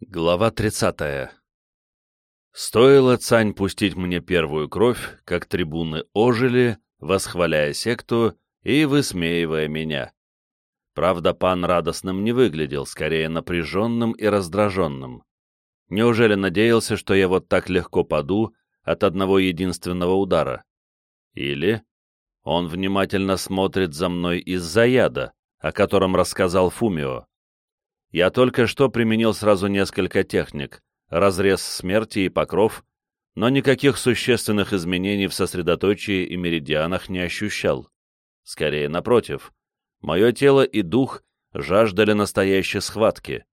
Глава 30. Стоило Цань пустить мне первую кровь, как трибуны ожили, восхваляя секту и высмеивая меня. Правда, пан радостным не выглядел, скорее напряженным и раздраженным. Неужели надеялся, что я вот так легко паду от одного единственного удара? Или он внимательно смотрит за мной из-за яда, о котором рассказал Фумио? Я только что применил сразу несколько техник, разрез смерти и покров, но никаких существенных изменений в сосредоточии и меридианах не ощущал. Скорее, напротив, мое тело и дух жаждали настоящей схватки,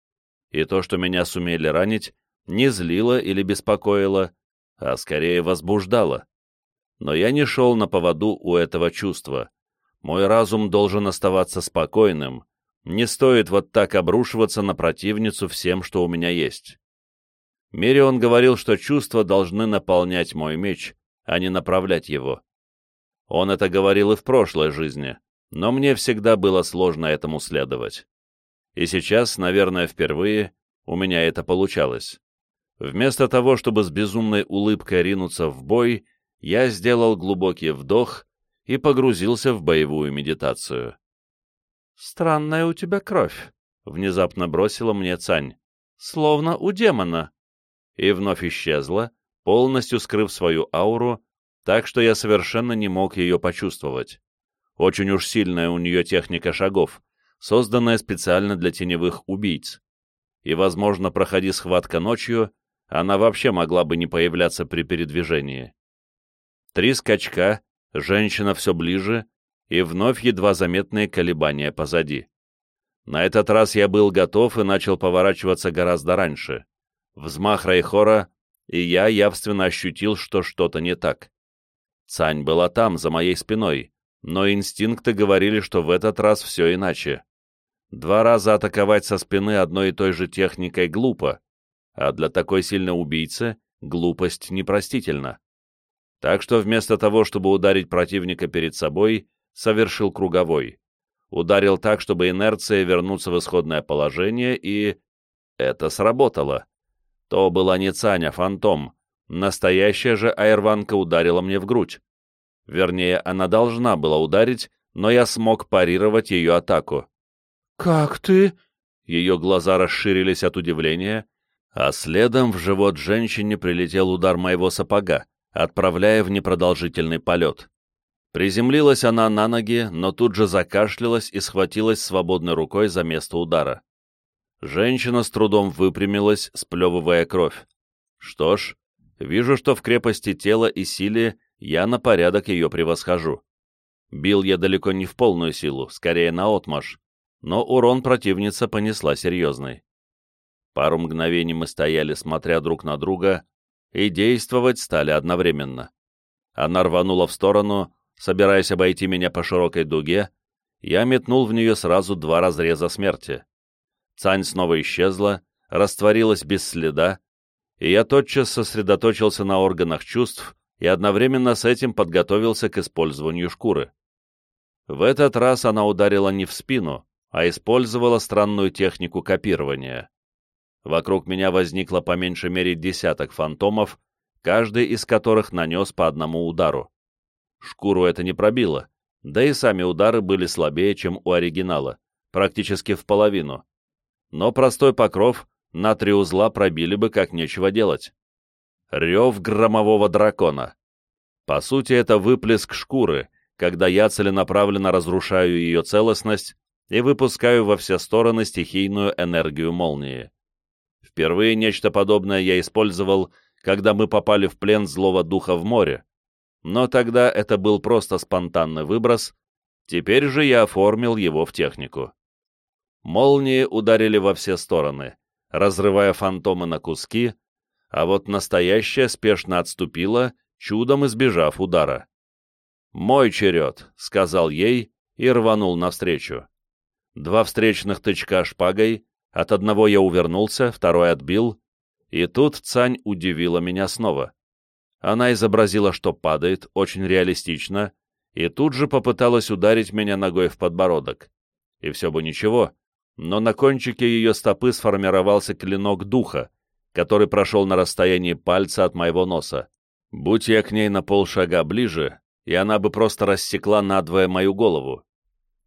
и то, что меня сумели ранить, не злило или беспокоило, а скорее возбуждало. Но я не шел на поводу у этого чувства. Мой разум должен оставаться спокойным, не стоит вот так обрушиваться на противницу всем, что у меня есть. Мерион говорил, что чувства должны наполнять мой меч, а не направлять его. Он это говорил и в прошлой жизни, но мне всегда было сложно этому следовать. И сейчас, наверное, впервые у меня это получалось. Вместо того, чтобы с безумной улыбкой ринуться в бой, я сделал глубокий вдох и погрузился в боевую медитацию. «Странная у тебя кровь», — внезапно бросила мне Цань. «Словно у демона». И вновь исчезла, полностью скрыв свою ауру, так что я совершенно не мог ее почувствовать. Очень уж сильная у нее техника шагов, созданная специально для теневых убийц. И, возможно, проходи схватка ночью, она вообще могла бы не появляться при передвижении. Три скачка, женщина все ближе, и вновь едва заметные колебания позади. На этот раз я был готов и начал поворачиваться гораздо раньше. Взмах Райхора, и я явственно ощутил, что что-то не так. Цань была там, за моей спиной, но инстинкты говорили, что в этот раз все иначе. Два раза атаковать со спины одной и той же техникой глупо, а для такой сильной убийцы глупость непростительна. Так что вместо того, чтобы ударить противника перед собой, совершил круговой. Ударил так, чтобы инерция вернуться в исходное положение, и... Это сработало. То была не Цаня, фантом. Настоящая же айрванка ударила мне в грудь. Вернее, она должна была ударить, но я смог парировать ее атаку. «Как ты?» Ее глаза расширились от удивления, а следом в живот женщине прилетел удар моего сапога, отправляя в непродолжительный полет. Приземлилась она на ноги, но тут же закашлялась и схватилась свободной рукой за место удара. Женщина с трудом выпрямилась, сплевывая кровь. Что ж, вижу, что в крепости тела и силе я на порядок ее превосхожу. Бил я далеко не в полную силу, скорее наотмашь, но урон противница понесла серьезный. Пару мгновений мы стояли, смотря друг на друга, и действовать стали одновременно. Она рванула в сторону, собираясь обойти меня по широкой дуге, я метнул в нее сразу два разреза смерти. Цань снова исчезла, растворилась без следа, и я тотчас сосредоточился на органах чувств и одновременно с этим подготовился к использованию шкуры. В этот раз она ударила не в спину, а использовала странную технику копирования. Вокруг меня возникло по меньшей мере десяток фантомов, каждый из которых нанес по одному удару. Шкуру это не пробило, да и сами удары были слабее, чем у оригинала, практически в половину. Но простой покров на три узла пробили бы как нечего делать. Рев громового дракона. По сути, это выплеск шкуры, когда я целенаправленно разрушаю ее целостность и выпускаю во все стороны стихийную энергию молнии. Впервые нечто подобное я использовал, когда мы попали в плен злого духа в море, но тогда это был просто спонтанный выброс, теперь же я оформил его в технику. Молнии ударили во все стороны, разрывая фантомы на куски, а вот настоящая спешно отступила, чудом избежав удара. «Мой черед», — сказал ей и рванул навстречу. Два встречных тычка шпагой, от одного я увернулся, второй отбил, и тут Цань удивила меня снова. Она изобразила, что падает, очень реалистично, и тут же попыталась ударить меня ногой в подбородок. И все бы ничего, но на кончике ее стопы сформировался клинок духа, который прошел на расстоянии пальца от моего носа. Будь я к ней на полшага ближе, и она бы просто рассекла надвое мою голову.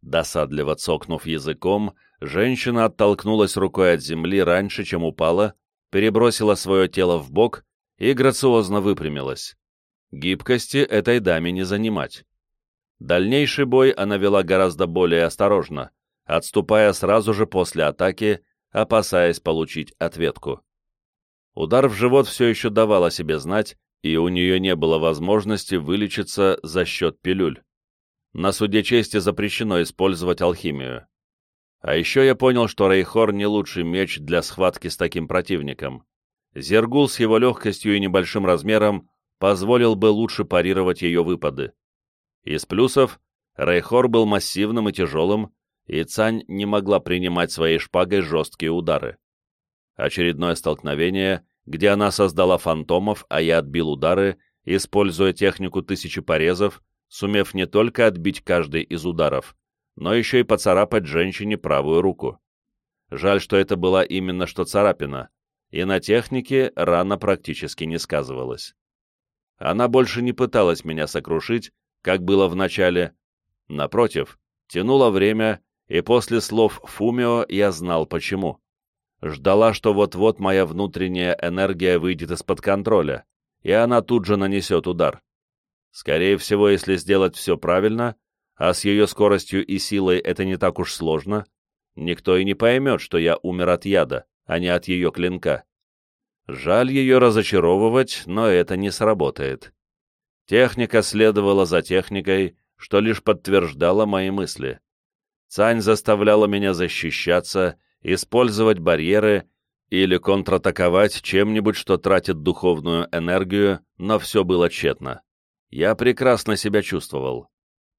Досадливо цокнув языком, женщина оттолкнулась рукой от земли раньше, чем упала, перебросила свое тело в бок и грациозно выпрямилась. Гибкости этой даме не занимать. Дальнейший бой она вела гораздо более осторожно, отступая сразу же после атаки, опасаясь получить ответку. Удар в живот все еще давал о себе знать, и у нее не было возможности вылечиться за счет пилюль. На суде чести запрещено использовать алхимию. А еще я понял, что Рейхор не лучший меч для схватки с таким противником. Зергул с его легкостью и небольшим размером позволил бы лучше парировать ее выпады. Из плюсов Рейхор был массивным и тяжелым, и Цань не могла принимать своей шпагой жесткие удары. Очередное столкновение, где она создала фантомов, а я отбил удары, используя технику тысячи порезов, сумев не только отбить каждый из ударов, но еще и поцарапать женщине правую руку. Жаль, что это была именно что царапина, и на технике рана практически не сказывалась. Она больше не пыталась меня сокрушить, как было в начале. Напротив, тянула время, и после слов Фумио я знал почему. Ждала, что вот-вот моя внутренняя энергия выйдет из-под контроля, и она тут же нанесет удар. Скорее всего, если сделать все правильно, а с ее скоростью и силой это не так уж сложно, никто и не поймет, что я умер от яда, а не от ее клинка. Жаль ее разочаровывать, но это не сработает. Техника следовала за техникой, что лишь подтверждало мои мысли. Цань заставляла меня защищаться, использовать барьеры или контратаковать чем-нибудь, что тратит духовную энергию, но все было тщетно. Я прекрасно себя чувствовал.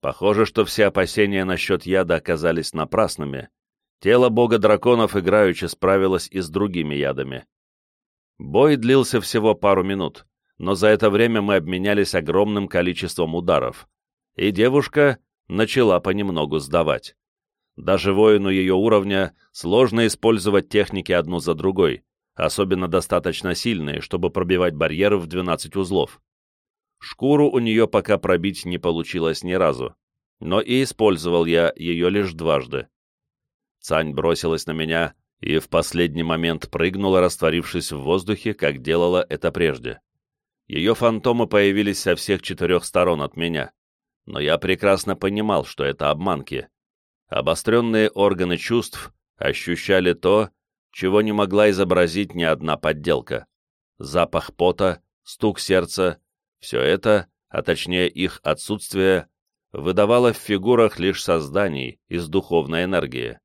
Похоже, что все опасения насчет яда оказались напрасными. Тело бога драконов играючи справилось и с другими ядами. Бой длился всего пару минут но за это время мы обменялись огромным количеством ударов, и девушка начала понемногу сдавать. Даже воину ее уровня сложно использовать техники одну за другой, особенно достаточно сильные, чтобы пробивать барьеры в 12 узлов. Шкуру у нее пока пробить не получилось ни разу, но и использовал я ее лишь дважды. Цань бросилась на меня и в последний момент прыгнула, растворившись в воздухе, как делала это прежде. Ее фантомы появились со всех четырех сторон от меня, но я прекрасно понимал, что это обманки. Обостренные органы чувств ощущали то, чего не могла изобразить ни одна подделка. Запах пота, стук сердца — все это, а точнее их отсутствие, выдавало в фигурах лишь созданий из духовной энергии.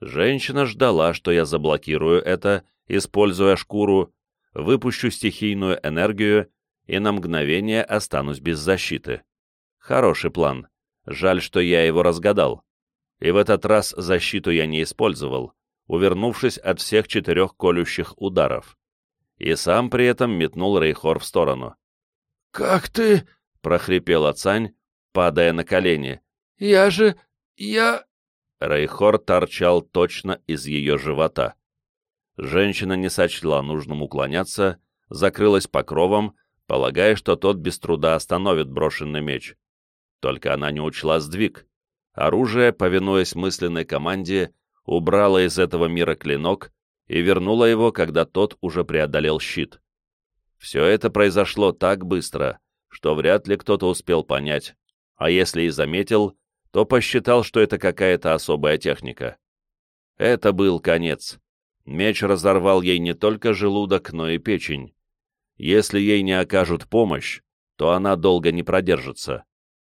Женщина ждала, что я заблокирую это, используя шкуру, выпущу стихийную энергию и на мгновение останусь без защиты. Хороший план. Жаль, что я его разгадал. И в этот раз защиту я не использовал, увернувшись от всех четырех колющих ударов. И сам при этом метнул Рейхор в сторону. «Как ты?» — прохрипел Ацань, падая на колени. «Я же... я...» Рейхор торчал точно из ее живота. Женщина не сочла нужным уклоняться, закрылась покровом, полагая, что тот без труда остановит брошенный меч. Только она не учла сдвиг. Оружие, повинуясь мысленной команде, убрало из этого мира клинок и вернуло его, когда тот уже преодолел щит. Все это произошло так быстро, что вряд ли кто-то успел понять, а если и заметил, то посчитал, что это какая-то особая техника. Это был конец. Меч разорвал ей не только желудок, но и печень. Если ей не окажут помощь, то она долго не продержится.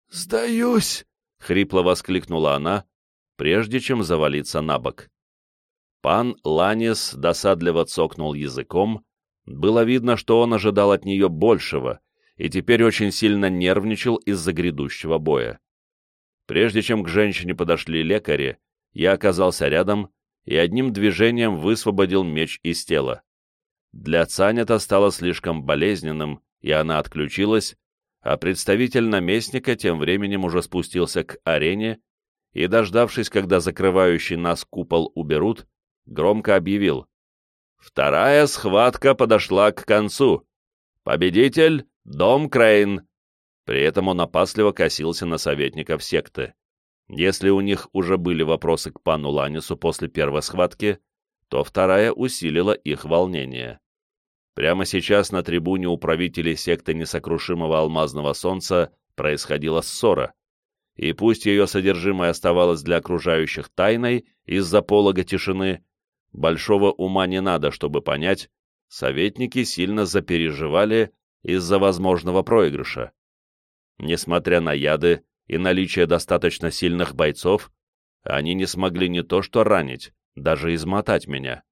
«Сдаюсь!» — хрипло воскликнула она, прежде чем завалиться на бок. Пан Ланис досадливо цокнул языком. Было видно, что он ожидал от нее большего и теперь очень сильно нервничал из-за грядущего боя. Прежде чем к женщине подошли лекари, я оказался рядом и одним движением высвободил меч из тела. Для Цань это стало слишком болезненным, и она отключилась, а представитель наместника тем временем уже спустился к арене и, дождавшись, когда закрывающий нас купол уберут, громко объявил. Вторая схватка подошла к концу. Победитель — Дом Крейн. При этом он опасливо косился на советников секты. Если у них уже были вопросы к пану Ланису после первой схватки, то вторая усилила их волнение. Прямо сейчас на трибуне у правителей секты несокрушимого алмазного солнца происходила ссора, и пусть ее содержимое оставалось для окружающих тайной из-за полога тишины, большого ума не надо, чтобы понять, советники сильно запереживали из-за возможного проигрыша. Несмотря на яды и наличие достаточно сильных бойцов, они не смогли не то что ранить, даже измотать меня.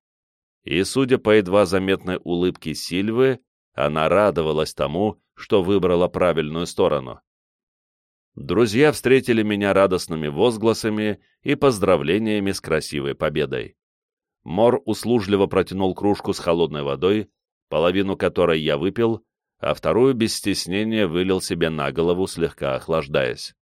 И, судя по едва заметной улыбке Сильвы, она радовалась тому, что выбрала правильную сторону. Друзья встретили меня радостными возгласами и поздравлениями с красивой победой. Мор услужливо протянул кружку с холодной водой, половину которой я выпил, а вторую без стеснения вылил себе на голову, слегка охлаждаясь.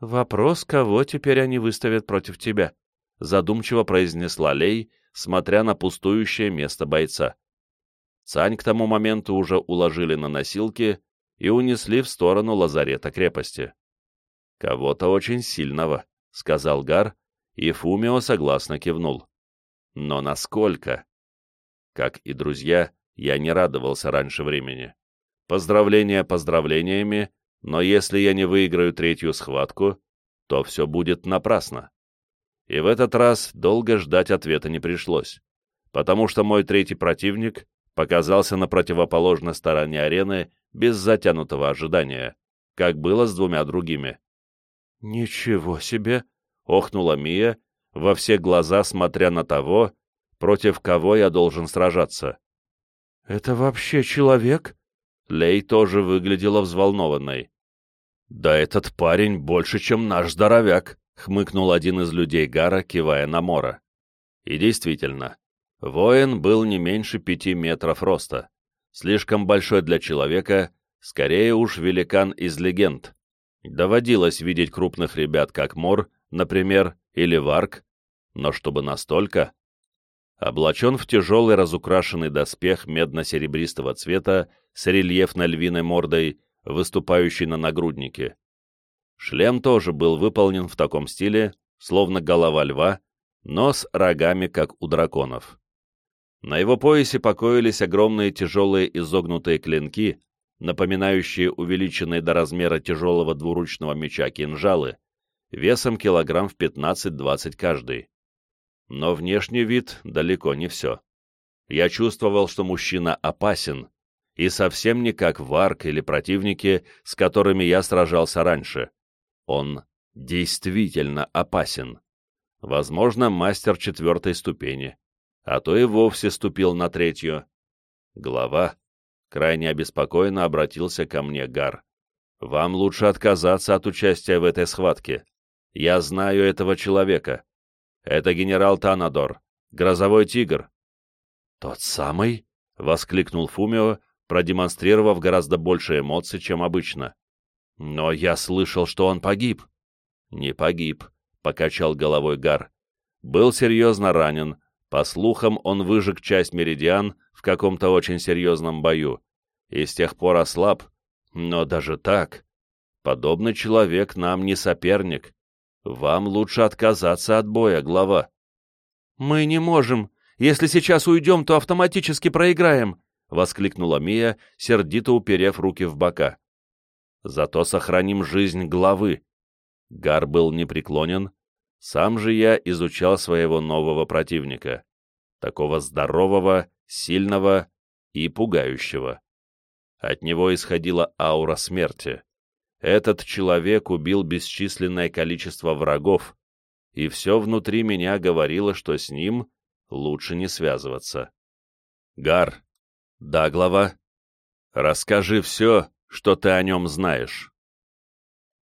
«Вопрос, кого теперь они выставят против тебя?» — задумчиво произнесла Лей, смотря на пустующее место бойца. Цань к тому моменту уже уложили на носилки и унесли в сторону лазарета крепости. «Кого-то очень сильного», — сказал Гар, и Фумио согласно кивнул. «Но насколько?» Как и друзья, я не радовался раньше времени. Поздравления поздравлениями, но если я не выиграю третью схватку, то все будет напрасно. И в этот раз долго ждать ответа не пришлось, потому что мой третий противник показался на противоположной стороне арены без затянутого ожидания, как было с двумя другими. «Ничего себе!» — охнула Мия, во все глаза смотря на того, против кого я должен сражаться. «Это вообще человек?» Лей тоже выглядела взволнованной. «Да этот парень больше, чем наш здоровяк», — хмыкнул один из людей Гара, кивая на Мора. И действительно, воин был не меньше пяти метров роста, слишком большой для человека, скорее уж великан из легенд. Доводилось видеть крупных ребят, как Мор, например, или Варк, но чтобы настолько облачен в тяжелый разукрашенный доспех медно-серебристого цвета с рельефной львиной мордой, выступающей на нагруднике. Шлем тоже был выполнен в таком стиле, словно голова льва, но с рогами, как у драконов. На его поясе покоились огромные тяжелые изогнутые клинки, напоминающие увеличенные до размера тяжелого двуручного меча кинжалы, весом килограмм в 15-20 каждый. Но внешний вид далеко не все. Я чувствовал, что мужчина опасен, и совсем не как Варк или противники, с которыми я сражался раньше. Он действительно опасен. Возможно, мастер четвертой ступени, а то и вовсе ступил на третью. Глава крайне обеспокоенно обратился ко мне Гар. «Вам лучше отказаться от участия в этой схватке. Я знаю этого человека. Это генерал Танадор, грозовой тигр». «Тот самый?» — воскликнул Фумио, продемонстрировав гораздо больше эмоций, чем обычно. «Но я слышал, что он погиб». «Не погиб», — покачал головой Гар. «Был серьезно ранен. По слухам, он выжег часть меридиан в каком-то очень серьезном бою, и с тех пор ослаб. Но даже так, подобный человек нам не соперник. Вам лучше отказаться от боя, глава. «Мы не можем. Если сейчас уйдем, то автоматически проиграем», — воскликнула Мия, сердито уперев руки в бока. «Зато сохраним жизнь главы». Гар был непреклонен. Сам же я изучал своего нового противника. Такого здорового, сильного и пугающего. От него исходила аура смерти. Этот человек убил бесчисленное количество врагов, и все внутри меня говорило, что с ним лучше не связываться. Гар. Да, глава. Расскажи все, что ты о нем знаешь.